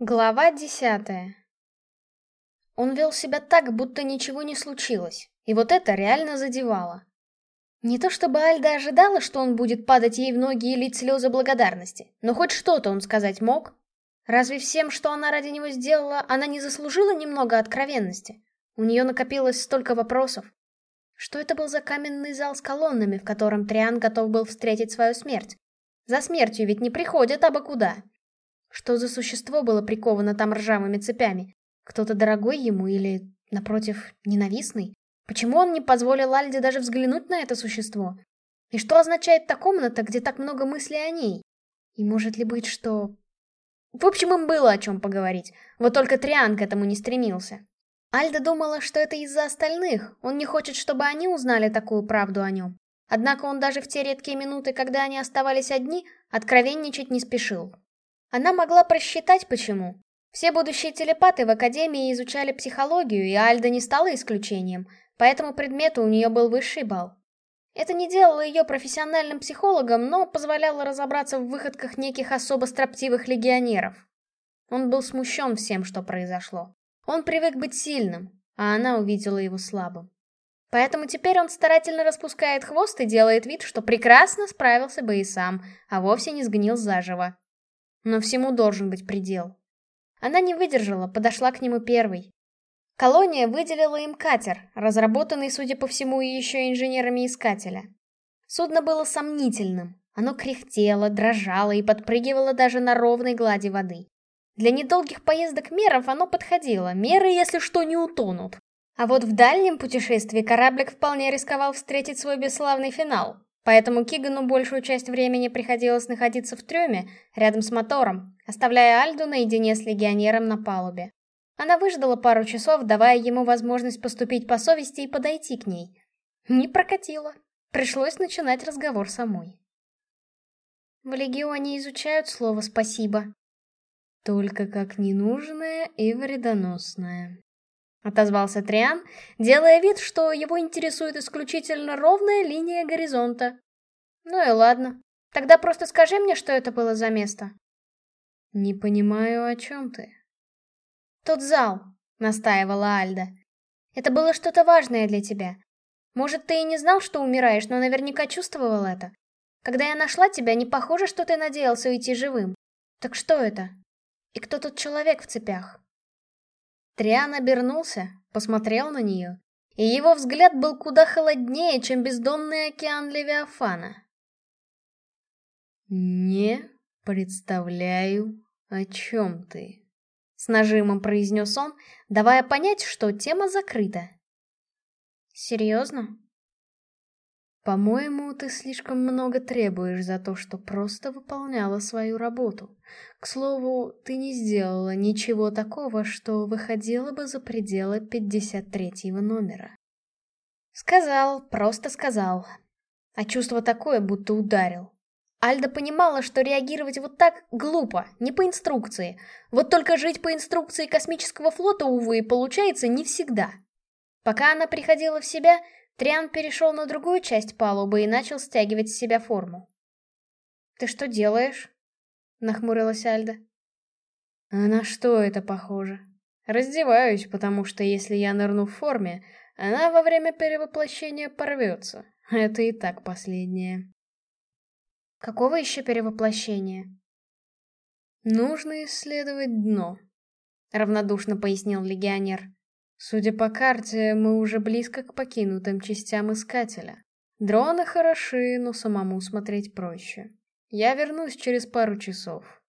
Глава десятая. Он вел себя так, будто ничего не случилось, и вот это реально задевало. Не то чтобы Альда ожидала, что он будет падать ей в ноги и лить слезы благодарности, но хоть что-то он сказать мог. Разве всем, что она ради него сделала, она не заслужила немного откровенности? У нее накопилось столько вопросов. Что это был за каменный зал с колоннами, в котором Триан готов был встретить свою смерть? За смертью ведь не приходят абы куда. Что за существо было приковано там ржавыми цепями? Кто-то дорогой ему или, напротив, ненавистный? Почему он не позволил Альде даже взглянуть на это существо? И что означает та комната, где так много мыслей о ней? И может ли быть, что... В общем, им было о чем поговорить. Вот только Триан к этому не стремился. Альда думала, что это из-за остальных. Он не хочет, чтобы они узнали такую правду о нем. Однако он даже в те редкие минуты, когда они оставались одни, откровенничать не спешил. Она могла просчитать, почему. Все будущие телепаты в Академии изучали психологию, и Альда не стала исключением, поэтому предмету у нее был высший балл. Это не делало ее профессиональным психологом, но позволяло разобраться в выходках неких особо строптивых легионеров. Он был смущен всем, что произошло. Он привык быть сильным, а она увидела его слабым. Поэтому теперь он старательно распускает хвост и делает вид, что прекрасно справился бы и сам, а вовсе не сгнил заживо. Но всему должен быть предел. Она не выдержала, подошла к нему первой. Колония выделила им катер, разработанный, судя по всему, еще инженерами искателя. Судно было сомнительным. Оно кряхтело, дрожало и подпрыгивало даже на ровной глади воды. Для недолгих поездок меров оно подходило, меры, если что, не утонут. А вот в дальнем путешествии кораблик вполне рисковал встретить свой бесславный финал. Поэтому Кигану большую часть времени приходилось находиться в трюме, рядом с мотором, оставляя Альду наедине с легионером на палубе. Она выждала пару часов, давая ему возможность поступить по совести и подойти к ней. Не прокатило. Пришлось начинать разговор самой. В Легионе изучают слово «спасибо». Только как ненужное и вредоносное. Отозвался Триан, делая вид, что его интересует исключительно ровная линия горизонта. Ну и ладно. Тогда просто скажи мне, что это было за место. Не понимаю, о чем ты. Тот зал, настаивала Альда. Это было что-то важное для тебя. Может, ты и не знал, что умираешь, но наверняка чувствовал это. Когда я нашла тебя, не похоже, что ты надеялся уйти живым. Так что это? И кто тот человек в цепях? Триан обернулся, посмотрел на нее, и его взгляд был куда холоднее, чем бездонный океан Левиафана. «Не представляю, о чем ты», — с нажимом произнес он, давая понять, что тема закрыта. «Серьезно?» По-моему, ты слишком много требуешь за то, что просто выполняла свою работу. К слову, ты не сделала ничего такого, что выходило бы за пределы 53-го номера. Сказал, просто сказал. А чувство такое, будто ударил. Альда понимала, что реагировать вот так глупо, не по инструкции. Вот только жить по инструкции космического флота, увы, получается не всегда. Пока она приходила в себя, Триан перешел на другую часть палубы и начал стягивать с себя форму. «Ты что делаешь?» — нахмурилась Альда. «А на что это похоже? Раздеваюсь, потому что если я нырну в форме, она во время перевоплощения порвется. Это и так последнее». «Какого еще перевоплощения?» «Нужно исследовать дно», — равнодушно пояснил легионер. Судя по карте, мы уже близко к покинутым частям Искателя. Дроны хороши, но самому смотреть проще. Я вернусь через пару часов.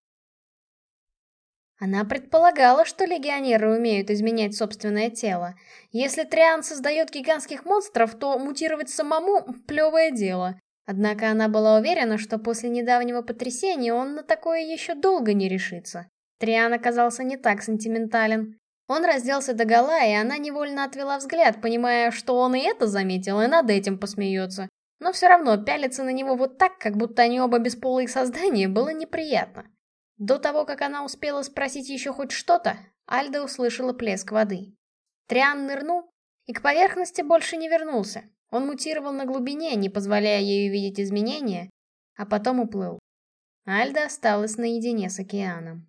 Она предполагала, что легионеры умеют изменять собственное тело. Если Триан создает гигантских монстров, то мутировать самому — плевое дело. Однако она была уверена, что после недавнего потрясения он на такое еще долго не решится. Триан оказался не так сентиментален. Он разделся догола, и она невольно отвела взгляд, понимая, что он и это заметил, и над этим посмеется. Но все равно пялиться на него вот так, как будто они оба бесполые создания, было неприятно. До того, как она успела спросить еще хоть что-то, Альда услышала плеск воды. Триан нырнул и к поверхности больше не вернулся. Он мутировал на глубине, не позволяя ей увидеть изменения, а потом уплыл. Альда осталась наедине с океаном.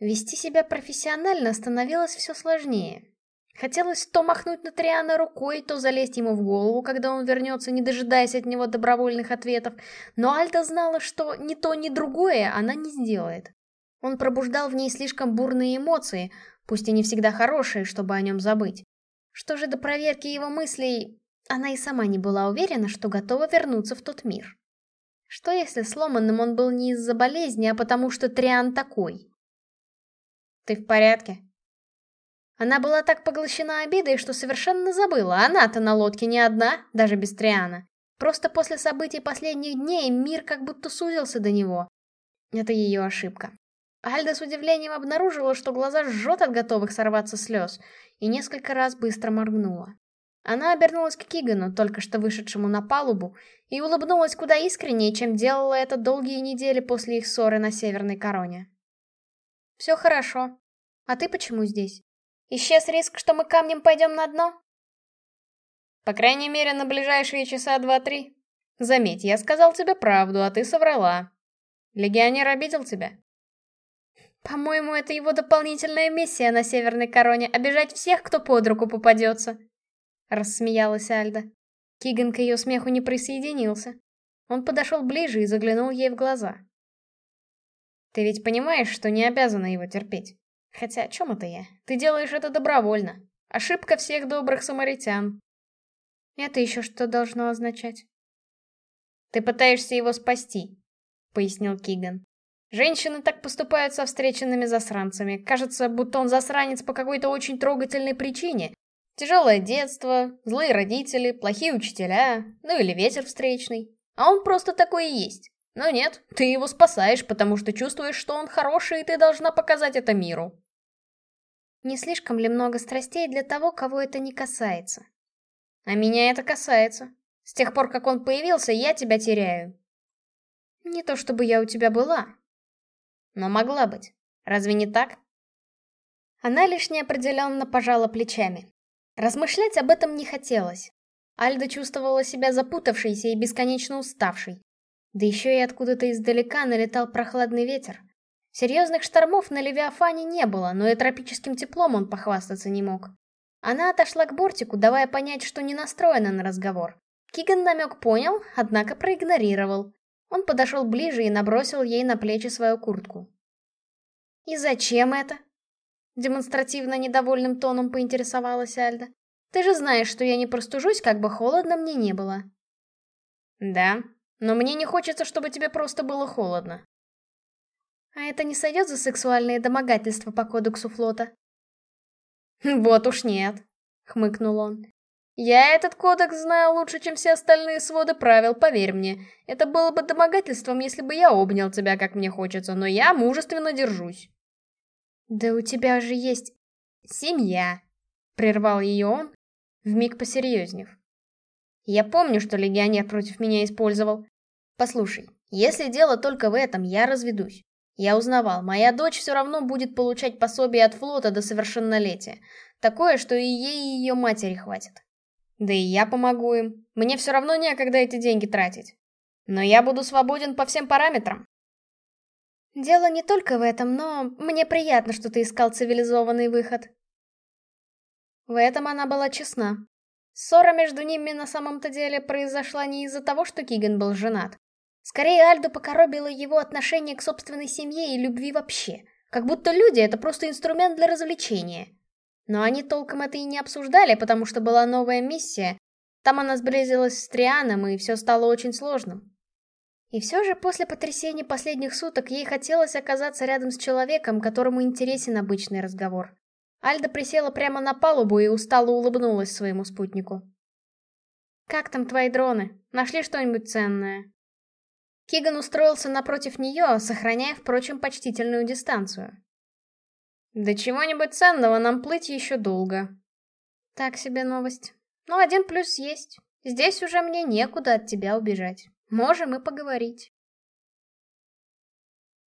Вести себя профессионально становилось все сложнее. Хотелось то махнуть на Триана рукой, то залезть ему в голову, когда он вернется, не дожидаясь от него добровольных ответов, но Альта знала, что ни то, ни другое она не сделает. Он пробуждал в ней слишком бурные эмоции, пусть и не всегда хорошие, чтобы о нем забыть. Что же до проверки его мыслей, она и сама не была уверена, что готова вернуться в тот мир. Что если сломанным он был не из-за болезни, а потому что Триан такой? «Ты в порядке?» Она была так поглощена обидой, что совершенно забыла, она-то на лодке не одна, даже без Триана. Просто после событий последних дней мир как будто сузился до него. Это ее ошибка. Альда с удивлением обнаружила, что глаза жжет от готовых сорваться слез, и несколько раз быстро моргнула. Она обернулась к Кигану, только что вышедшему на палубу, и улыбнулась куда искреннее, чем делала это долгие недели после их ссоры на Северной Короне. «Все хорошо. А ты почему здесь?» Исчез риск, что мы камнем пойдем на дно? По крайней мере, на ближайшие часа два-три. Заметь, я сказал тебе правду, а ты соврала. Легионер обидел тебя? По-моему, это его дополнительная миссия на Северной Короне — обижать всех, кто под руку попадется. Рассмеялась Альда. Киган к ее смеху не присоединился. Он подошел ближе и заглянул ей в глаза. Ты ведь понимаешь, что не обязана его терпеть? Хотя о чем это я? Ты делаешь это добровольно. Ошибка всех добрых самаритян. Это еще что должно означать? Ты пытаешься его спасти, пояснил Киган. Женщины так поступают со встреченными засранцами. Кажется, будто он засранец по какой-то очень трогательной причине. Тяжелое детство, злые родители, плохие учителя, ну или ветер встречный. А он просто такой и есть. Но нет, ты его спасаешь, потому что чувствуешь, что он хороший, и ты должна показать это миру. Не слишком ли много страстей для того, кого это не касается? А меня это касается. С тех пор, как он появился, я тебя теряю. Не то чтобы я у тебя была. Но могла быть. Разве не так? Она лишь неопределенно пожала плечами. Размышлять об этом не хотелось. Альда чувствовала себя запутавшейся и бесконечно уставшей. Да еще и откуда-то издалека налетал прохладный ветер. Серьезных штормов на Левиафане не было, но и тропическим теплом он похвастаться не мог. Она отошла к бортику, давая понять, что не настроена на разговор. Киган намек понял, однако проигнорировал. Он подошел ближе и набросил ей на плечи свою куртку. «И зачем это?» Демонстративно недовольным тоном поинтересовалась Альда. «Ты же знаешь, что я не простужусь, как бы холодно мне не было». «Да», но мне не хочется, чтобы тебе просто было холодно. А это не сойдет за сексуальные домогательства по кодексу флота? Вот уж нет, хмыкнул он. Я этот кодекс знаю лучше, чем все остальные своды правил, поверь мне. Это было бы домогательством, если бы я обнял тебя, как мне хочется, но я мужественно держусь. Да у тебя же есть семья, прервал ее он, вмиг посерьезнев. Я помню, что легионер против меня использовал. Послушай, если дело только в этом, я разведусь. Я узнавал, моя дочь все равно будет получать пособие от флота до совершеннолетия. Такое, что и ей, и ее матери хватит. Да и я помогу им. Мне все равно некогда эти деньги тратить. Но я буду свободен по всем параметрам. Дело не только в этом, но мне приятно, что ты искал цивилизованный выход. В этом она была честна. Ссора между ними на самом-то деле произошла не из-за того, что Киган был женат. Скорее, Альду покоробило его отношение к собственной семье и любви вообще. Как будто люди — это просто инструмент для развлечения. Но они толком это и не обсуждали, потому что была новая миссия. Там она сблизилась с Трианом, и все стало очень сложным. И все же после потрясения последних суток ей хотелось оказаться рядом с человеком, которому интересен обычный разговор. Альда присела прямо на палубу и устало улыбнулась своему спутнику. «Как там твои дроны? Нашли что-нибудь ценное?» Киган устроился напротив нее, сохраняя, впрочем, почтительную дистанцию. «До чего-нибудь ценного нам плыть еще долго». «Так себе новость. Но один плюс есть. Здесь уже мне некуда от тебя убежать. Можем и поговорить».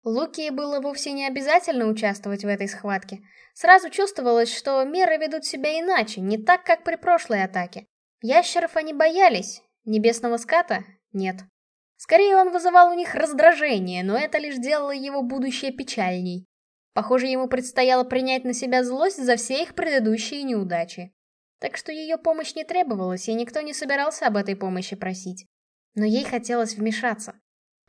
Луки было вовсе не обязательно участвовать в этой схватке. Сразу чувствовалось, что меры ведут себя иначе, не так, как при прошлой атаке. Ящеров они боялись, небесного ската — нет. Скорее, он вызывал у них раздражение, но это лишь делало его будущее печальней. Похоже, ему предстояло принять на себя злость за все их предыдущие неудачи. Так что ее помощь не требовалась, и никто не собирался об этой помощи просить. Но ей хотелось вмешаться.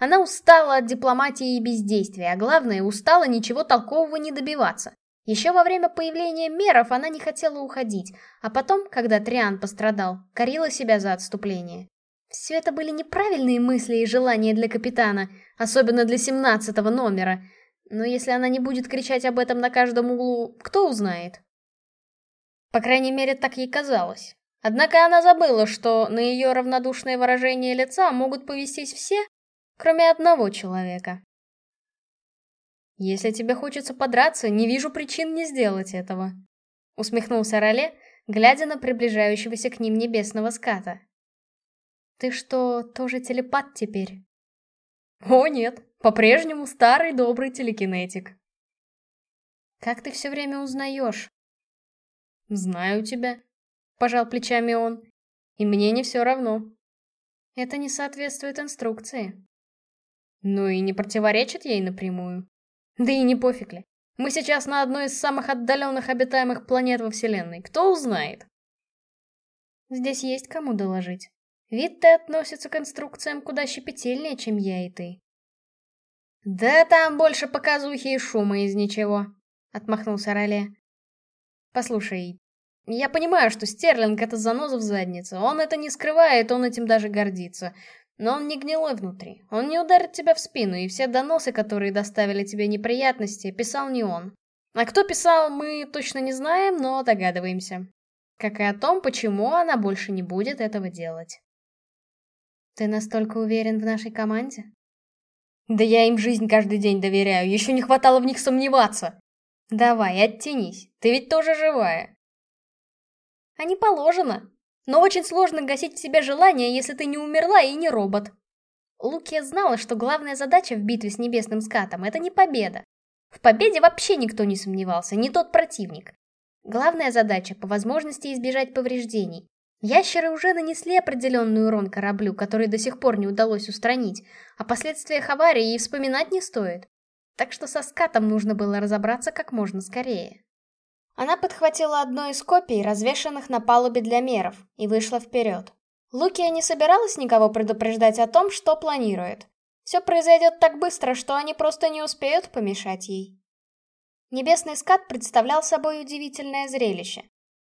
Она устала от дипломатии и бездействия, а главное, устала ничего толкового не добиваться. Еще во время появления меров она не хотела уходить, а потом, когда Триан пострадал, корила себя за отступление. Все это были неправильные мысли и желания для капитана, особенно для семнадцатого номера. Но если она не будет кричать об этом на каждом углу, кто узнает? По крайней мере, так ей казалось. Однако она забыла, что на ее равнодушное выражение лица могут повестись все, кроме одного человека. «Если тебе хочется подраться, не вижу причин не сделать этого», — усмехнулся Роле, глядя на приближающегося к ним небесного ската. «Ты что, тоже телепат теперь?» «О, нет, по-прежнему старый добрый телекинетик». «Как ты все время узнаешь?» «Знаю тебя», — пожал плечами он. «И мне не все равно». «Это не соответствует инструкции». «Ну и не противоречит ей напрямую». Да и не пофиг ли. Мы сейчас на одной из самых отдаленных обитаемых планет во Вселенной. Кто узнает? Здесь есть кому доложить. Вид ты относится к инструкциям куда щепетильнее, чем я и ты. Да там больше показухи и шума из ничего, отмахнулся Роле. Послушай, я понимаю, что Стерлинг — это заноза в заднице. Он это не скрывает, он этим даже гордится. Но он не гнилой внутри. Он не ударит тебя в спину, и все доносы, которые доставили тебе неприятности, писал не он. А кто писал, мы точно не знаем, но догадываемся. Как и о том, почему она больше не будет этого делать. Ты настолько уверен в нашей команде? Да я им жизнь каждый день доверяю, еще не хватало в них сомневаться. Давай, оттянись, ты ведь тоже живая. А не положено, но очень сложно гасить в себе желание, если ты не умерла и не робот. Лукия знала, что главная задача в битве с небесным скатом — это не победа. В победе вообще никто не сомневался, не тот противник. Главная задача — по возможности избежать повреждений. Ящеры уже нанесли определенный урон кораблю, который до сих пор не удалось устранить, о последствиях аварии и вспоминать не стоит. Так что со скатом нужно было разобраться как можно скорее. Она подхватила одно из копий, развешанных на палубе для меров, и вышла вперед. Лукия не собиралась никого предупреждать о том, что планирует. Все произойдет так быстро, что они просто не успеют помешать ей. Небесный скат представлял собой удивительное зрелище.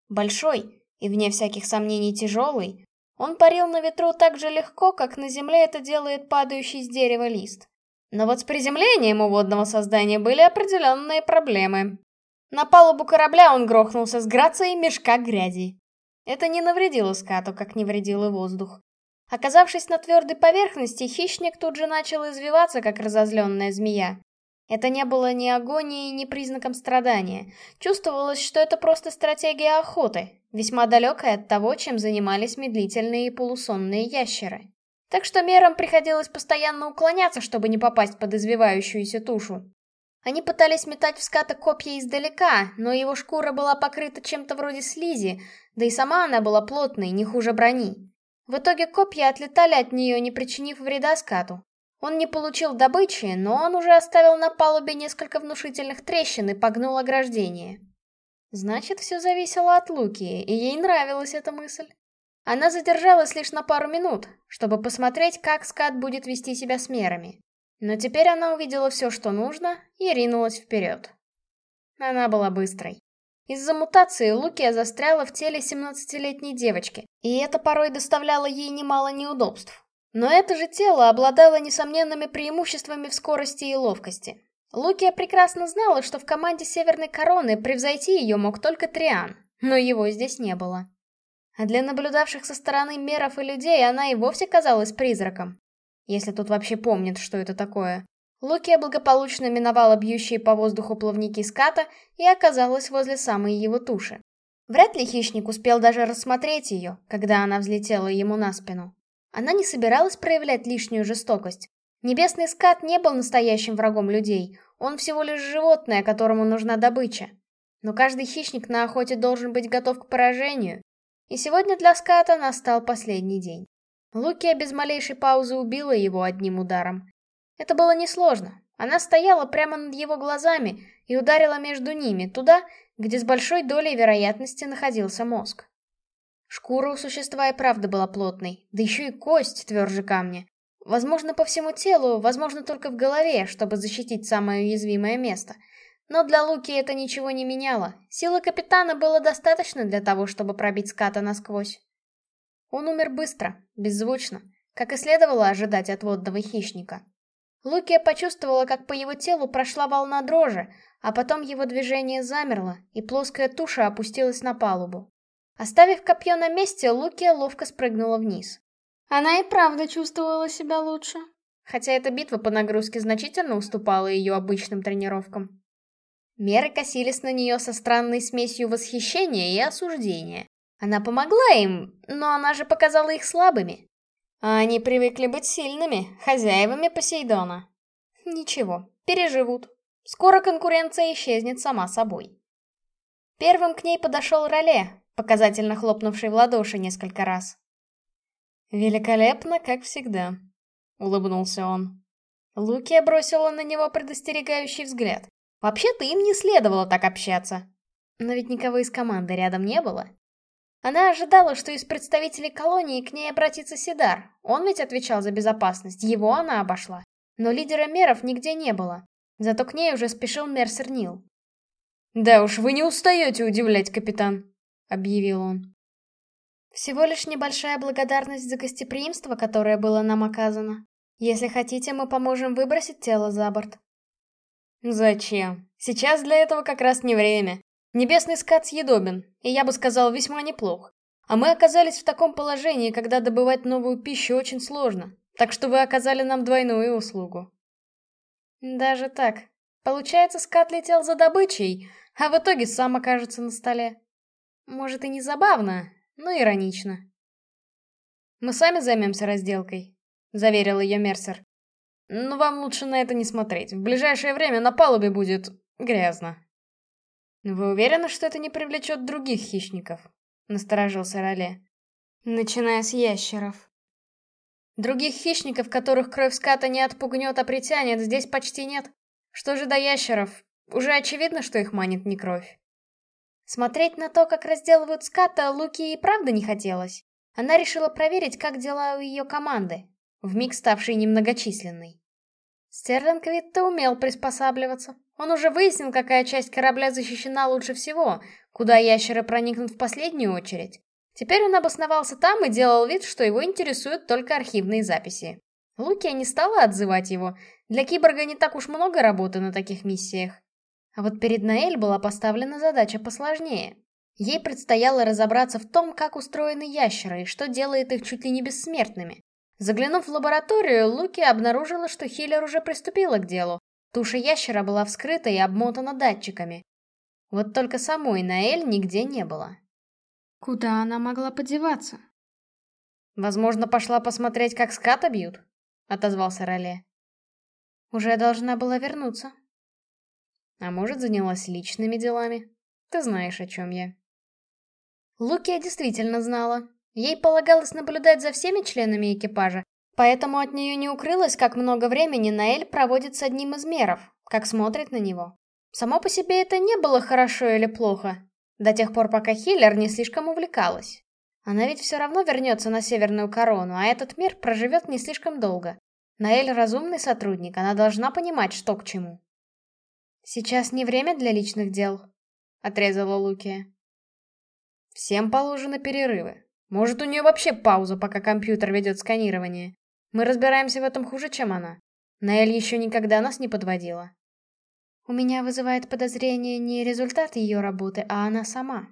Большой и, вне всяких сомнений, тяжелый, он парил на ветру так же легко, как на земле это делает падающий с дерева лист. Но вот с приземлением у водного создания были определенные проблемы. На палубу корабля он грохнулся с грацией мешка грязи. Это не навредило скату, как не вредил и воздух. Оказавшись на твердой поверхности, хищник тут же начал извиваться, как разозленная змея. Это не было ни агонией, ни признаком страдания. Чувствовалось, что это просто стратегия охоты, весьма далекая от того, чем занимались медлительные и полусонные ящеры. Так что мерам приходилось постоянно уклоняться, чтобы не попасть под извивающуюся тушу. Они пытались метать в ската копья издалека, но его шкура была покрыта чем-то вроде слизи, да и сама она была плотной, не хуже брони. В итоге копья отлетали от нее, не причинив вреда скату. Он не получил добычи, но он уже оставил на палубе несколько внушительных трещин и погнул ограждение. Значит, все зависело от Луки, и ей нравилась эта мысль. Она задержалась лишь на пару минут, чтобы посмотреть, как скат будет вести себя с мерами. Но теперь она увидела все, что нужно, и ринулась вперед. Она была быстрой. Из-за мутации Лукия застряла в теле 17-летней девочки, и это порой доставляло ей немало неудобств. Но это же тело обладало несомненными преимуществами в скорости и ловкости. Лукия прекрасно знала, что в команде Северной Короны превзойти ее мог только Триан, но его здесь не было. А для наблюдавших со стороны меров и людей она и вовсе казалась призраком. Если тут вообще помнит, что это такое. Лукия благополучно миновала бьющие по воздуху плавники ската и оказалась возле самой его туши. Вряд ли хищник успел даже рассмотреть ее, когда она взлетела ему на спину. Она не собиралась проявлять лишнюю жестокость. Небесный скат не был настоящим врагом людей, он всего лишь животное, которому нужна добыча. Но каждый хищник на охоте должен быть готов к поражению. И сегодня для ската настал последний день. Лукия без малейшей паузы убила его одним ударом. Это было несложно. Она стояла прямо над его глазами, и ударила между ними, туда, где с большой долей вероятности находился мозг. Шкура у существа и правда была плотной, да еще и кость тверже камня. Возможно, по всему телу, возможно, только в голове, чтобы защитить самое уязвимое место. Но для Луки это ничего не меняло. Силы капитана было достаточно для того, чтобы пробить ската насквозь. Он умер быстро, беззвучно, как и следовало ожидать от водного хищника. Лукия почувствовала, как по его телу прошла волна дрожи, а потом его движение замерло, и плоская туша опустилась на палубу. Оставив копье на месте, Лукия ловко спрыгнула вниз. Она и правда чувствовала себя лучше. Хотя эта битва по нагрузке значительно уступала ее обычным тренировкам. Меры косились на нее со странной смесью восхищения и осуждения. Она помогла им, но она же показала их слабыми. А они привыкли быть сильными, хозяевами Посейдона. Ничего, переживут. Скоро конкуренция исчезнет сама собой. Первым к ней подошел Роле, показательно хлопнувший в ладоши несколько раз. «Великолепно, как всегда», — улыбнулся он. Лукия бросила на него предостерегающий взгляд. Вообще-то им не следовало так общаться. Но ведь никого из команды рядом не было. Она ожидала, что из представителей колонии к ней обратится Сидар. Он ведь отвечал за безопасность, его она обошла. Но лидера меров нигде не было. Зато к ней уже спешил Мерсер Нил. «Да уж, вы не устаете удивлять, капитан», — объявил он. «Всего лишь небольшая благодарность за гостеприимство, которое было нам оказано. Если хотите, мы поможем выбросить тело за борт». «Зачем? Сейчас для этого как раз не время. Небесный скат съедобен, и я бы сказал, весьма неплох. А мы оказались в таком положении, когда добывать новую пищу очень сложно, так что вы оказали нам двойную услугу». «Даже так. Получается, скат летел за добычей, а в итоге сам окажется на столе». Может и не забавно, но иронично. «Мы сами займемся разделкой», — заверил ее Мерсер. «Но вам лучше на это не смотреть. В ближайшее время на палубе будет... грязно». «Вы уверены, что это не привлечет других хищников?» — насторожился Роле. «Начиная с ящеров». «Других хищников, которых кровь ската не отпугнет, а притянет, здесь почти нет. Что же до ящеров? Уже очевидно, что их манит не кровь». Смотреть на то, как разделывают ската, Луки и правда не хотелось. Она решила проверить, как дела у ее команды, вмиг ставшей немногочисленной. Стерлинг Витта умел приспосабливаться. Он уже выяснил, какая часть корабля защищена лучше всего, куда ящеры проникнут в последнюю очередь. Теперь он обосновался там и делал вид, что его интересуют только архивные записи. Лукия не стала отзывать его. Для киборга не так уж много работы на таких миссиях. А вот перед Наэль была поставлена задача посложнее. Ей предстояло разобраться в том, как устроены ящеры и что делает их чуть ли не бессмертными. Заглянув в лабораторию, Луки обнаружила, что Хиллер уже приступила к делу. Туша ящера была вскрыта и обмотана датчиками. Вот только самой Наэль нигде не было. Куда она могла подеваться? Возможно, пошла посмотреть, как ската бьют, отозвался Роле. Уже должна была вернуться, а может, занялась личными делами? Ты знаешь, о чем я. Лукия действительно знала. Ей полагалось наблюдать за всеми членами экипажа, поэтому от нее не укрылось, как много времени Наэль проводит с одним из меров, как смотрит на него. Само по себе это не было хорошо или плохо, до тех пор, пока Хиллер не слишком увлекалась. Она ведь все равно вернется на Северную Корону, а этот мир проживет не слишком долго. Наэль разумный сотрудник, она должна понимать, что к чему. «Сейчас не время для личных дел», — отрезала Лукия. «Всем положены перерывы. Может, у нее вообще пауза, пока компьютер ведет сканирование. Мы разбираемся в этом хуже, чем она. Наэль еще никогда нас не подводила». «У меня вызывает подозрение не результат ее работы, а она сама».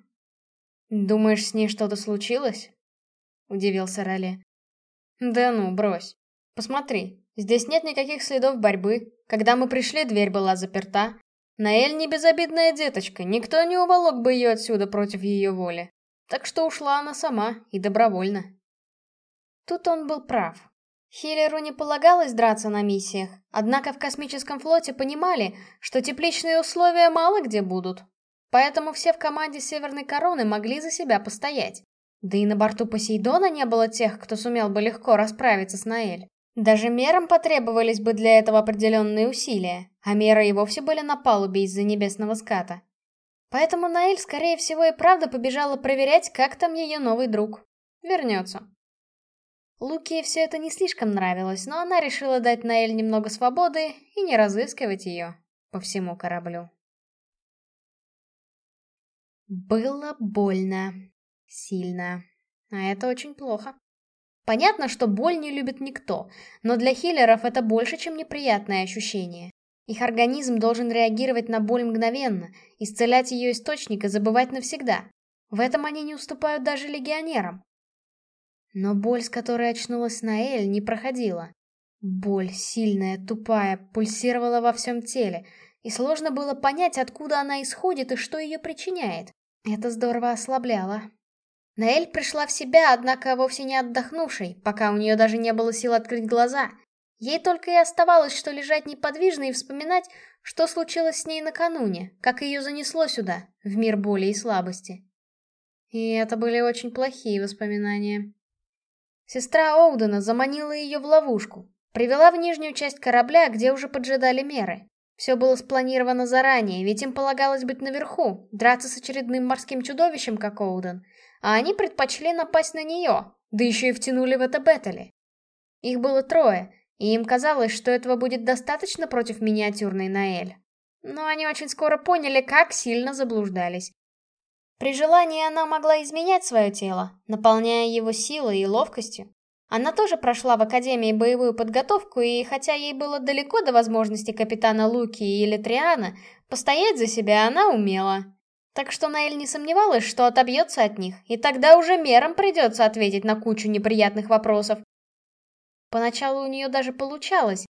«Думаешь, с ней что-то случилось?» — удивился Роле. «Да ну, брось. Посмотри, здесь нет никаких следов борьбы. Когда мы пришли, дверь была заперта. Наэль не безобидная деточка, никто не уволок бы ее отсюда против ее воли. Так что ушла она сама и добровольно. Тут он был прав. Хиллеру не полагалось драться на миссиях, однако в космическом флоте понимали, что тепличные условия мало где будут. Поэтому все в команде Северной Короны могли за себя постоять. Да и на борту Посейдона не было тех, кто сумел бы легко расправиться с Наэль. Даже мерам потребовались бы для этого определенные усилия, а Мера и вовсе были на палубе из-за небесного ската. Поэтому Наэль, скорее всего, и правда побежала проверять, как там ее новый друг. Вернется. Луке все это не слишком нравилось, но она решила дать Наэль немного свободы и не разыскивать ее по всему кораблю. Было больно. Сильно. А это очень плохо. Понятно, что боль не любит никто, но для хиллеров это больше, чем неприятное ощущение. Их организм должен реагировать на боль мгновенно, исцелять ее источник и забывать навсегда. В этом они не уступают даже легионерам. Но боль, с которой очнулась Наэль, не проходила. Боль, сильная, тупая, пульсировала во всем теле, и сложно было понять, откуда она исходит и что ее причиняет. Это здорово ослабляло. Наэль пришла в себя, однако вовсе не отдохнувшей, пока у нее даже не было сил открыть глаза. Ей только и оставалось, что лежать неподвижно и вспоминать, что случилось с ней накануне, как ее занесло сюда, в мир боли и слабости. И это были очень плохие воспоминания. Сестра Оудена заманила ее в ловушку, привела в нижнюю часть корабля, где уже поджидали меры. Все было спланировано заранее, ведь им полагалось быть наверху, драться с очередным морским чудовищем, как Оуден, а они предпочли напасть на нее, да еще и втянули в это Беттели. Их было трое, и им казалось, что этого будет достаточно против миниатюрной Наэль. Но они очень скоро поняли, как сильно заблуждались. При желании она могла изменять свое тело, наполняя его силой и ловкостью. Она тоже прошла в Академии боевую подготовку, и хотя ей было далеко до возможности капитана Луки или Триана, постоять за себя она умела. Так что Наэль не сомневалась, что отобьется от них, и тогда уже мерам придется ответить на кучу неприятных вопросов. Поначалу у нее даже получалось.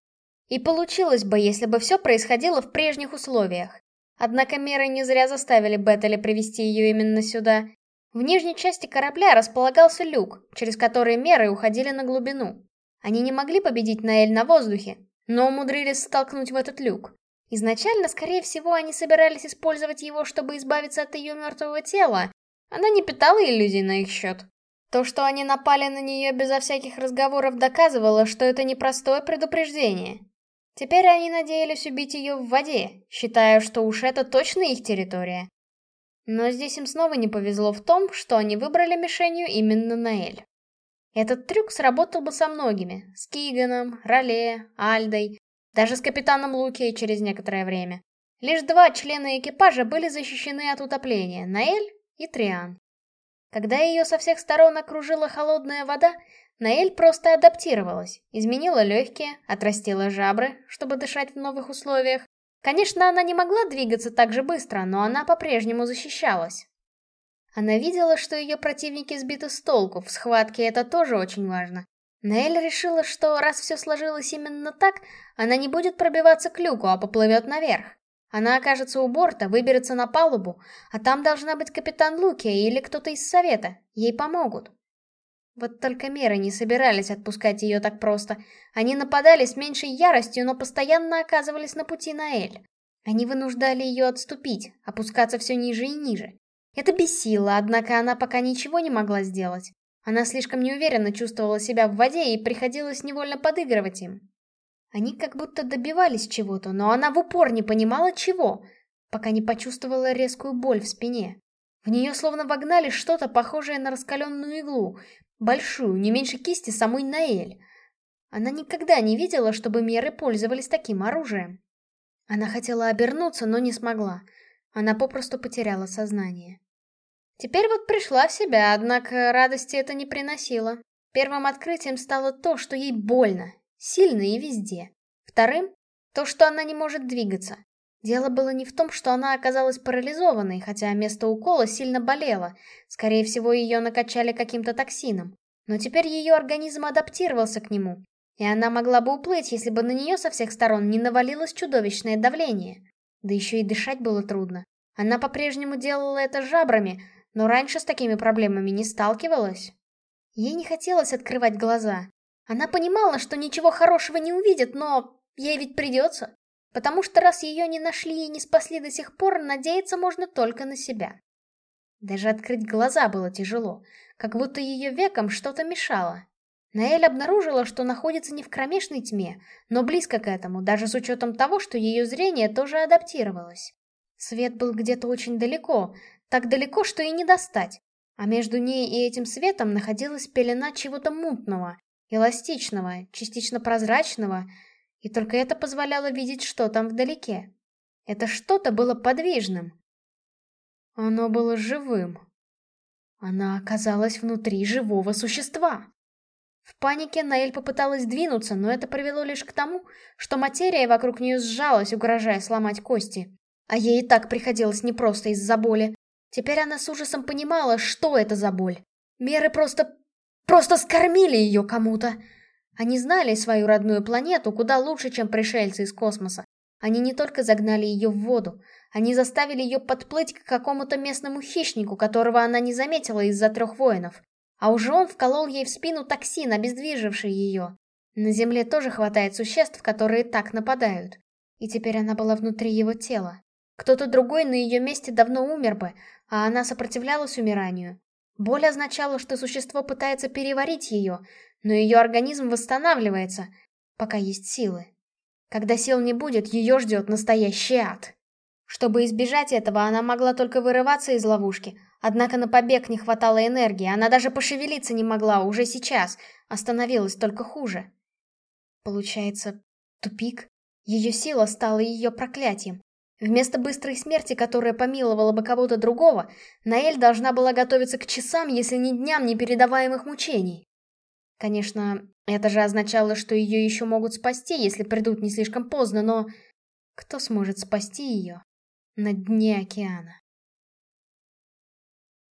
И получилось бы, если бы все происходило в прежних условиях. Однако меры не зря заставили Беттеля привести ее именно сюда. В нижней части корабля располагался люк, через который меры уходили на глубину. Они не могли победить Наэль на воздухе, но умудрились столкнуть в этот люк. Изначально, скорее всего, они собирались использовать его, чтобы избавиться от ее мертвого тела. Она не питала иллюзий на их счет. То, что они напали на нее безо всяких разговоров, доказывало, что это непростое предупреждение. Теперь они надеялись убить ее в воде, считая, что уж это точно их территория. Но здесь им снова не повезло в том, что они выбрали мишенью именно Наэль. Этот трюк сработал бы со многими, с Киганом, Роле, Альдой, даже с капитаном Луки через некоторое время. Лишь два члена экипажа были защищены от утопления, Наэль и Триан. Когда ее со всех сторон окружила холодная вода, Наэль просто адаптировалась, изменила легкие, отрастила жабры, чтобы дышать в новых условиях. Конечно, она не могла двигаться так же быстро, но она по-прежнему защищалась. Она видела, что ее противники сбиты с толку, в схватке это тоже очень важно. Наэль решила, что раз все сложилось именно так, она не будет пробиваться к люку, а поплывет наверх. Она окажется у борта, выберется на палубу, а там должна быть капитан Лукия или кто-то из совета. Ей помогут. Вот только меры не собирались отпускать ее так просто. Они нападали с меньшей яростью, но постоянно оказывались на пути на Эль. Они вынуждали ее отступить, опускаться все ниже и ниже. Это бесило, однако она пока ничего не могла сделать. Она слишком неуверенно чувствовала себя в воде и приходилось невольно подыгрывать им. Они как будто добивались чего-то, но она в упор не понимала чего, пока не почувствовала резкую боль в спине. В нее словно вогнали что-то похожее на раскаленную иглу, Большую, не меньше кисти самой Наэль. Она никогда не видела, чтобы меры пользовались таким оружием. Она хотела обернуться, но не смогла. Она попросту потеряла сознание. Теперь вот пришла в себя, однако радости это не приносило. Первым открытием стало то, что ей больно, сильно и везде. Вторым — то, что она не может двигаться. Дело было не в том, что она оказалась парализованной, хотя место укола сильно болело. Скорее всего, ее накачали каким-то токсином. Но теперь ее организм адаптировался к нему. И она могла бы уплыть, если бы на нее со всех сторон не навалилось чудовищное давление. Да еще и дышать было трудно. Она по-прежнему делала это жабрами, но раньше с такими проблемами не сталкивалась. Ей не хотелось открывать глаза. Она понимала, что ничего хорошего не увидит, но ей ведь придется. Потому что раз ее не нашли и не спасли до сих пор, надеяться можно только на себя. Даже открыть глаза было тяжело, как будто ее веком что-то мешало. Наэль обнаружила, что находится не в кромешной тьме, но близко к этому, даже с учетом того, что ее зрение тоже адаптировалось. Свет был где-то очень далеко, так далеко, что и не достать. А между ней и этим светом находилась пелена чего-то мутного, эластичного, частично прозрачного, и только это позволяло видеть, что там вдалеке. Это что-то было подвижным. Оно было живым. Она оказалась внутри живого существа. В панике Наэль попыталась двинуться, но это привело лишь к тому, что материя вокруг нее сжалась, угрожая сломать кости. А ей и так приходилось непросто из-за боли. Теперь она с ужасом понимала, что это за боль. Меры просто... просто скормили ее кому-то. Они знали свою родную планету куда лучше, чем пришельцы из космоса. Они не только загнали ее в воду, они заставили ее подплыть к какому-то местному хищнику, которого она не заметила из-за трех воинов. А уже он вколол ей в спину токсин, обездвиживший ее. На Земле тоже хватает существ, которые так нападают. И теперь она была внутри его тела. Кто-то другой на ее месте давно умер бы, а она сопротивлялась умиранию. Боль означала, что существо пытается переварить ее, но ее организм восстанавливается, пока есть силы. Когда сил не будет, ее ждет настоящий ад. Чтобы избежать этого, она могла только вырываться из ловушки, Однако на побег не хватало энергии, она даже пошевелиться не могла уже сейчас, остановилась только хуже. Получается, тупик? Ее сила стала ее проклятием. Вместо быстрой смерти, которая помиловала бы кого-то другого, Наэль должна была готовиться к часам, если не дням непередаваемых мучений. Конечно, это же означало, что ее еще могут спасти, если придут не слишком поздно, но... Кто сможет спасти ее на дне океана?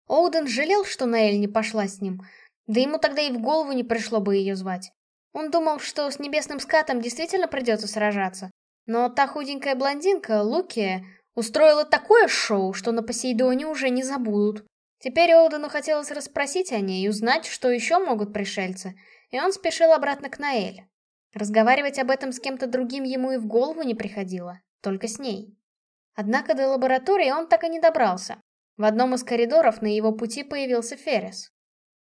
Оуден жалел, что Наэль не пошла с ним, да ему тогда и в голову не пришло бы ее звать. Он думал, что с небесным скатом действительно придется сражаться, но та худенькая блондинка, Лукия, устроила такое шоу, что на Посейдоне уже не забудут. Теперь Оудену хотелось расспросить о ней и узнать, что еще могут пришельцы, и он спешил обратно к Наэль. Разговаривать об этом с кем-то другим ему и в голову не приходило, только с ней. Однако до лаборатории он так и не добрался. В одном из коридоров на его пути появился Феррис.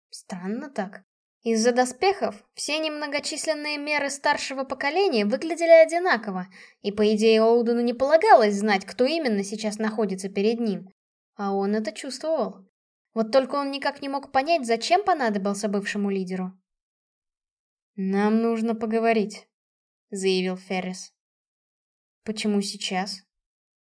Странно так. Из-за доспехов все немногочисленные меры старшего поколения выглядели одинаково, и по идее Оудену не полагалось знать, кто именно сейчас находится перед ним. А он это чувствовал. Вот только он никак не мог понять, зачем понадобился бывшему лидеру. «Нам нужно поговорить», — заявил Феррис. «Почему сейчас?»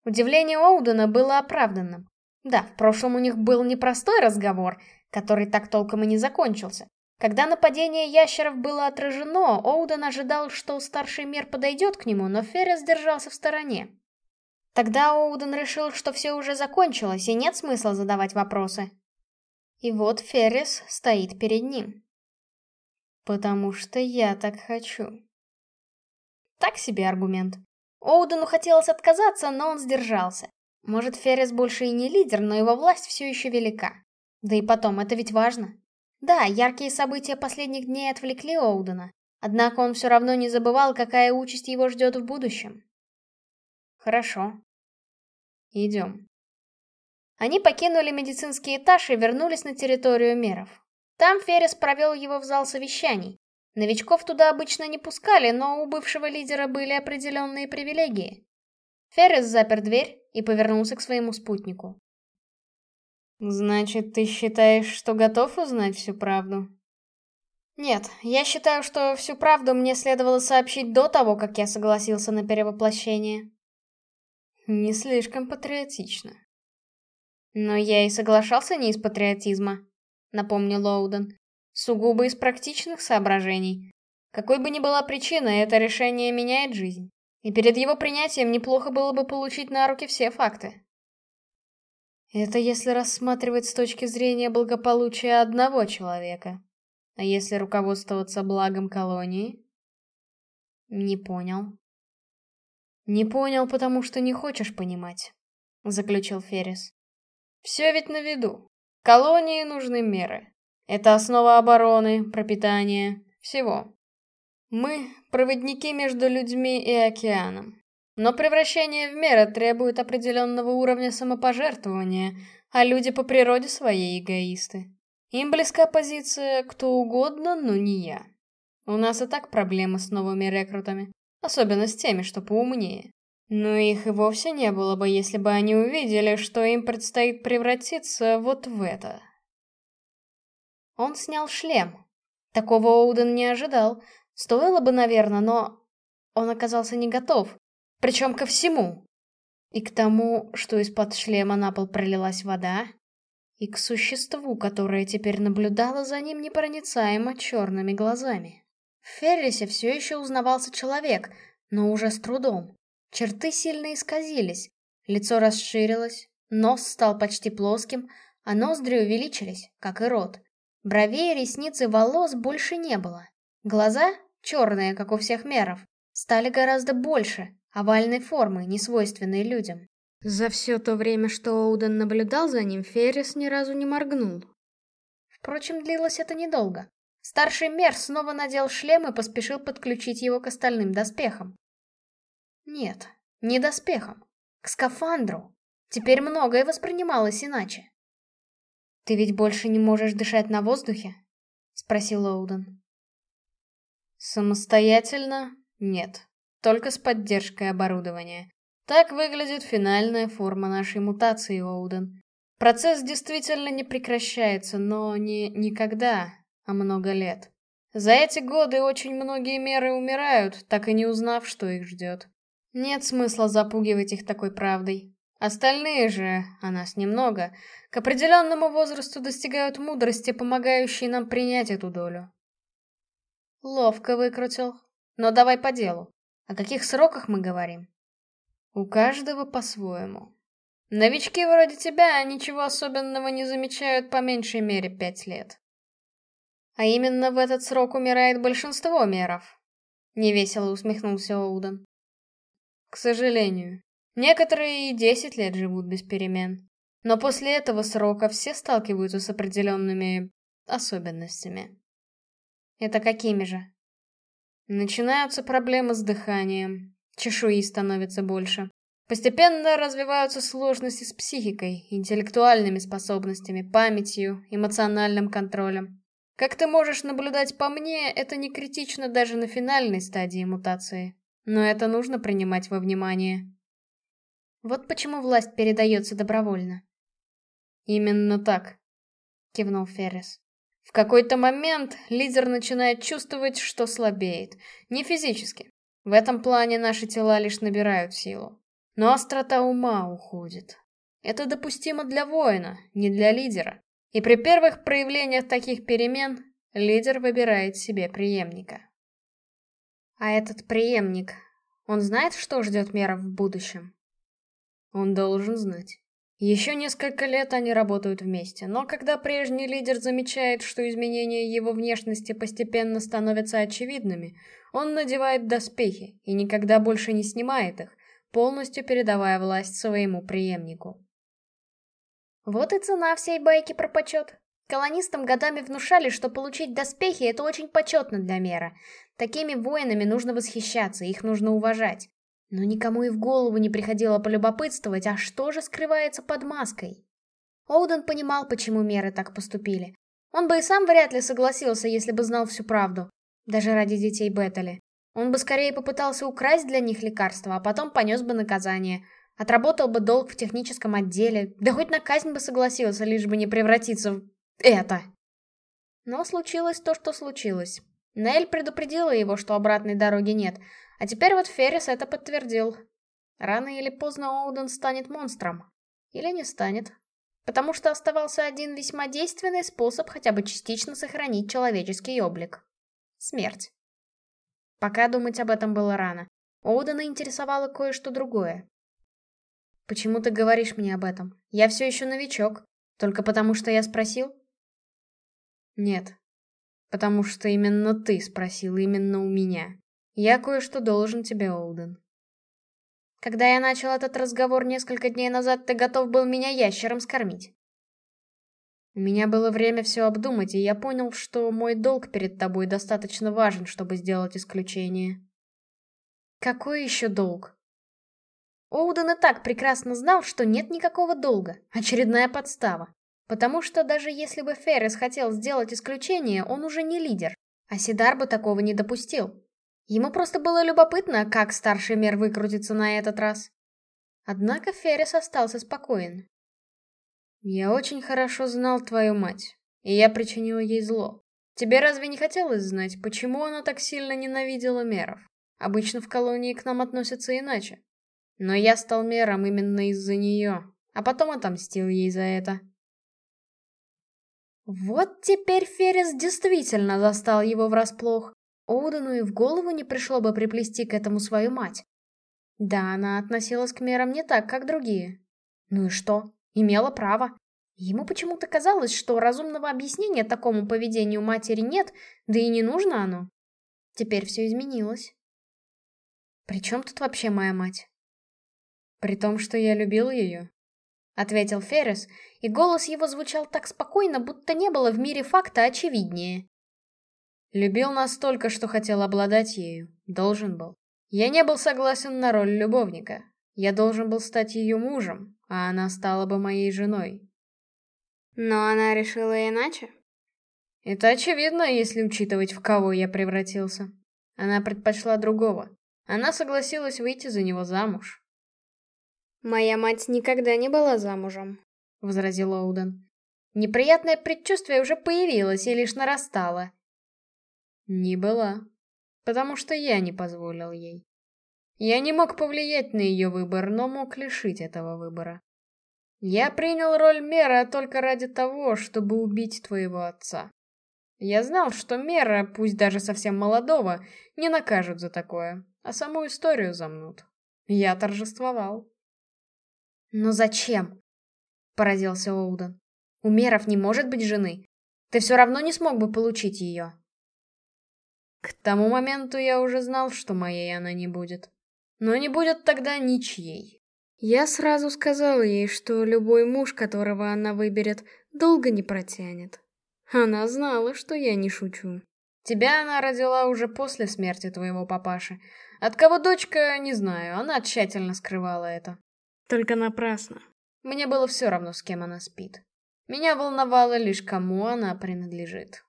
Удивление Оудена было оправданным. Да, в прошлом у них был непростой разговор, который так толком и не закончился. Когда нападение ящеров было отражено, Оуден ожидал, что старший мир подойдет к нему, но Феррис держался в стороне. Тогда Оуден решил, что все уже закончилось, и нет смысла задавать вопросы. И вот Феррис стоит перед ним. «Потому что я так хочу». Так себе аргумент. Оудену хотелось отказаться, но он сдержался. Может, Феррис больше и не лидер, но его власть все еще велика. Да и потом, это ведь важно. Да, яркие события последних дней отвлекли Оудена, однако он все равно не забывал, какая участь его ждет в будущем. Хорошо. Идем. Они покинули медицинский этаж и вернулись на территорию меров. Там Феррис провел его в зал совещаний. Новичков туда обычно не пускали, но у бывшего лидера были определенные привилегии. Феррис запер дверь и повернулся к своему спутнику. «Значит, ты считаешь, что готов узнать всю правду?» «Нет, я считаю, что всю правду мне следовало сообщить до того, как я согласился на перевоплощение». «Не слишком патриотично». «Но я и соглашался не из патриотизма», — напомнил Лоуден. «Сугубо из практичных соображений. Какой бы ни была причина, это решение меняет жизнь. И перед его принятием неплохо было бы получить на руки все факты. Это если рассматривать с точки зрения благополучия одного человека. А если руководствоваться благом колонии? Не понял. Не понял, потому что не хочешь понимать, заключил Феррис. Все ведь на виду. Колонии нужны меры. Это основа обороны, пропитания, всего. Мы — проводники между людьми и океаном. Но превращение в меры требует определенного уровня самопожертвования, а люди по природе своей эгоисты. Им близка позиция «кто угодно, но не я». У нас и так проблемы с новыми рекрутами, особенно с теми, что поумнее. Но их и вовсе не было бы, если бы они увидели, что им предстоит превратиться вот в это. Он снял шлем. Такого Оуден не ожидал. Стоило бы, наверное, но он оказался не готов. Причем ко всему. И к тому, что из-под шлема на пол пролилась вода, и к существу, которое теперь наблюдало за ним непроницаемо черными глазами. В Феррисе все еще узнавался человек, но уже с трудом. Черты сильно исказились, лицо расширилось, нос стал почти плоским, а ноздри увеличились, как и рот. Бровей, ресниц и волос больше не было. Глаза, черные, как у всех меров, стали гораздо больше, овальной формы, несвойственной людям. За все то время, что Оуден наблюдал за ним, Феррис ни разу не моргнул. Впрочем, длилось это недолго. Старший мер снова надел шлем и поспешил подключить его к остальным доспехам. Нет, не доспехам, к скафандру. Теперь многое воспринималось иначе. «Ты ведь больше не можешь дышать на воздухе?» — спросил Оуден. «Самостоятельно? Нет. Только с поддержкой оборудования. Так выглядит финальная форма нашей мутации, Оуден. Процесс действительно не прекращается, но не никогда, а много лет. За эти годы очень многие меры умирают, так и не узнав, что их ждет. Нет смысла запугивать их такой правдой. Остальные же, а нас немного, к определенному возрасту достигают мудрости, помогающей нам принять эту долю. Ловко выкрутил. Но давай по делу. О каких сроках мы говорим? У каждого по-своему. Новички вроде тебя ничего особенного не замечают по меньшей мере пять лет. А именно в этот срок умирает большинство меров. Невесело усмехнулся Оуден. К сожалению. Некоторые и десять лет живут без перемен. Но после этого срока все сталкиваются с определенными особенностями. Это какими же? Начинаются проблемы с дыханием, чешуи становится больше. Постепенно развиваются сложности с психикой, интеллектуальными способностями, памятью, эмоциональным контролем. Как ты можешь наблюдать по мне, это не критично даже на финальной стадии мутации. Но это нужно принимать во внимание. Вот почему власть передается добровольно. Именно так, кивнул Феррис. В какой-то момент лидер начинает чувствовать, что слабеет. Не физически, в этом плане наши тела лишь набирают силу. Но острота ума уходит. Это допустимо для воина, не для лидера. И при первых проявлениях таких перемен лидер выбирает себе преемника. А этот преемник, он знает, что ждет Мера в будущем? Он должен знать. Еще несколько лет они работают вместе, но когда прежний лидер замечает, что изменения его внешности постепенно становятся очевидными, он надевает доспехи и никогда больше не снимает их, полностью передавая власть своему преемнику. Вот и цена всей байки про почет. Колонистам годами внушали, что получить доспехи — это очень почетно для мера. Такими воинами нужно восхищаться, их нужно уважать. Но никому и в голову не приходило полюбопытствовать, а что же скрывается под маской? Оуден понимал, почему меры так поступили. Он бы и сам вряд ли согласился, если бы знал всю правду даже ради детей Беттели. Он бы скорее попытался украсть для них лекарства, а потом понес бы наказание. Отработал бы долг в техническом отделе, да хоть на казнь бы согласился, лишь бы не превратиться в... это. Но случилось то, что случилось. Нель предупредила его, что обратной дороги нет, а теперь вот Феррис это подтвердил. Рано или поздно Оуден станет монстром. Или не станет. Потому что оставался один весьма действенный способ хотя бы частично сохранить человеческий облик. Смерть. Пока думать об этом было рано. Оудена интересовало кое-что другое. «Почему ты говоришь мне об этом? Я все еще новичок. Только потому, что я спросил?» «Нет. Потому что именно ты спросил именно у меня. Я кое-что должен тебе, Оуден». «Когда я начал этот разговор несколько дней назад, ты готов был меня ящером скормить. У меня было время все обдумать, и я понял, что мой долг перед тобой достаточно важен, чтобы сделать исключение. Какой еще долг? Оуден и так прекрасно знал, что нет никакого долга, очередная подстава. Потому что даже если бы Феррис хотел сделать исключение, он уже не лидер. А Сидар бы такого не допустил. Ему просто было любопытно, как старший мер выкрутится на этот раз. Однако Феррис остался спокоен. «Я очень хорошо знал твою мать, и я причинил ей зло. Тебе разве не хотелось знать, почему она так сильно ненавидела меров? Обычно в колонии к нам относятся иначе. Но я стал мером именно из-за нее, а потом отомстил ей за это». Вот теперь Феррис действительно застал его врасплох. Оудену и в голову не пришло бы приплести к этому свою мать. Да, она относилась к мерам не так, как другие. Ну и что? Имела право. Ему почему-то казалось, что разумного объяснения такому поведению матери нет, да и не нужно оно. Теперь все изменилось. «При чем тут вообще моя мать?» «При том, что я любил ее», — ответил Феррис, и голос его звучал так спокойно, будто не было в мире факта очевиднее. Любил настолько, что хотел обладать ею. Должен был. Я не был согласен на роль любовника. Я должен был стать ее мужем, а она стала бы моей женой. Но она решила иначе? Это очевидно, если учитывать, в кого я превратился. Она предпочла другого. Она согласилась выйти за него замуж. «Моя мать никогда не была замужем», — возразил Оуден. Неприятное предчувствие уже появилось и лишь нарастало. Не была. Потому что я не позволил ей. Я не мог повлиять на ее выбор, но мог лишить этого выбора. Я принял роль Мера только ради того, чтобы убить твоего отца. Я знал, что Мера, пусть даже совсем молодого, не накажут за такое, а саму историю замнут. Я торжествовал. «Но зачем?» — поразился Оуден. «У Меров не может быть жены. Ты все равно не смог бы получить ее». К тому моменту я уже знал, что моей она не будет. Но не будет тогда ничьей. Я сразу сказал ей, что любой муж, которого она выберет, долго не протянет. Она знала, что я не шучу. Тебя она родила уже после смерти твоего папаши. От кого дочка, не знаю, она тщательно скрывала это. Только напрасно. Мне было все равно, с кем она спит. Меня волновало лишь, кому она принадлежит.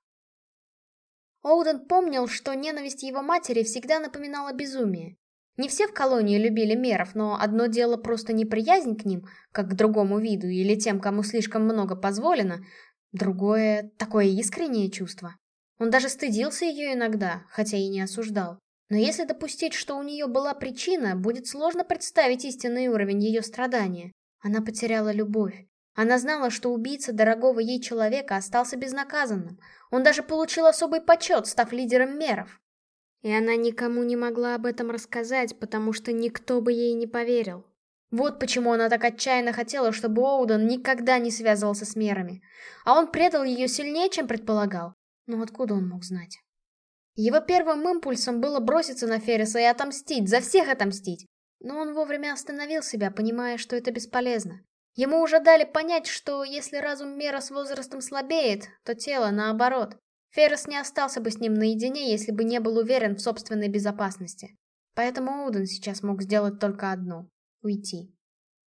Оуден помнил, что ненависть его матери всегда напоминала безумие. Не все в колонии любили меров, но одно дело просто неприязнь к ним, как к другому виду или тем, кому слишком много позволено, другое — такое искреннее чувство. Он даже стыдился ее иногда, хотя и не осуждал. Но если допустить, что у нее была причина, будет сложно представить истинный уровень ее страдания. Она потеряла любовь. Она знала, что убийца дорогого ей человека остался безнаказанным. Он даже получил особый почет, став лидером меров. И она никому не могла об этом рассказать, потому что никто бы ей не поверил. Вот почему она так отчаянно хотела, чтобы Оуден никогда не связывался с мерами. А он предал ее сильнее, чем предполагал. Но откуда он мог знать? Его первым импульсом было броситься на Ферриса и отомстить, за всех отомстить. Но он вовремя остановил себя, понимая, что это бесполезно. Ему уже дали понять, что если разум Мера с возрастом слабеет, то тело наоборот. Феррес не остался бы с ним наедине, если бы не был уверен в собственной безопасности. Поэтому Оуден сейчас мог сделать только одно — уйти.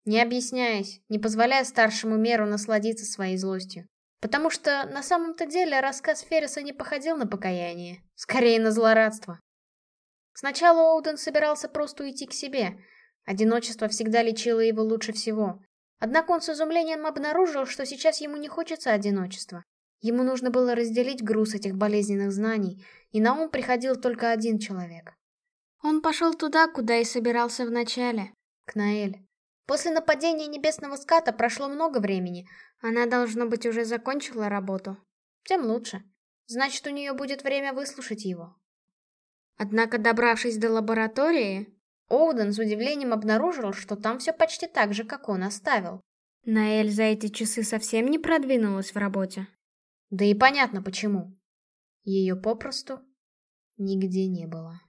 Не объясняясь, не позволяя старшему Меру насладиться своей злостью. Потому что на самом-то деле рассказ Ферриса не походил на покаяние, скорее на злорадство. Сначала Оуден собирался просто уйти к себе. Одиночество всегда лечило его лучше всего. Однако он с изумлением обнаружил, что сейчас ему не хочется одиночества. Ему нужно было разделить груз этих болезненных знаний, и на ум приходил только один человек. Он пошел туда, куда и собирался вначале, к Наэль. После нападения небесного ската прошло много времени. Она, должно быть, уже закончила работу. Тем лучше. Значит, у нее будет время выслушать его. Однако, добравшись до лаборатории, Оуден с удивлением обнаружил, что там все почти так же, как он оставил. Наэль за эти часы совсем не продвинулась в работе. Да и понятно почему. Ее попросту нигде не было.